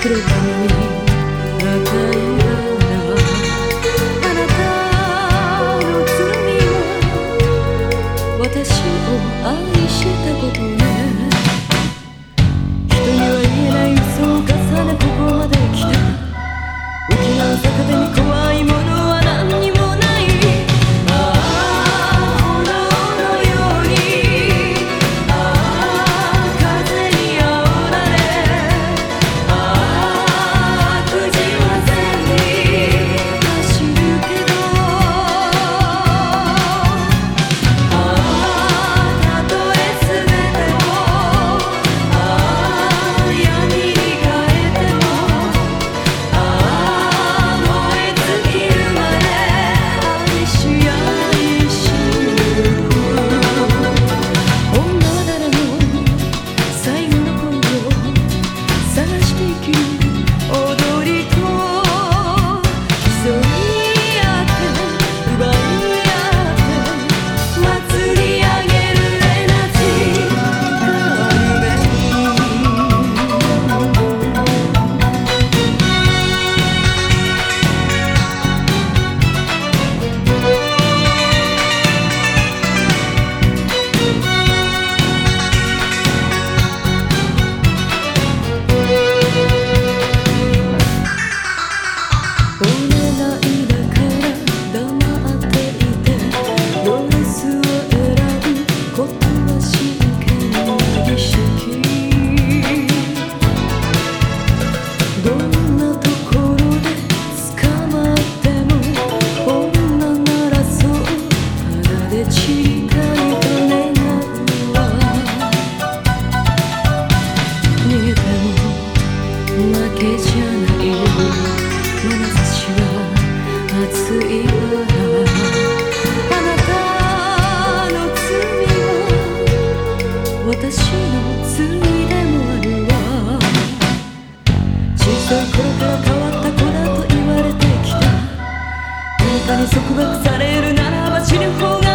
くれたのにまた私を愛したことないけじゃない眼は熱いわあなたの罪は私の罪でもあるわ。小さい頃から変わった子だと言われてきた。あなたに束縛されるならば死ぬ方が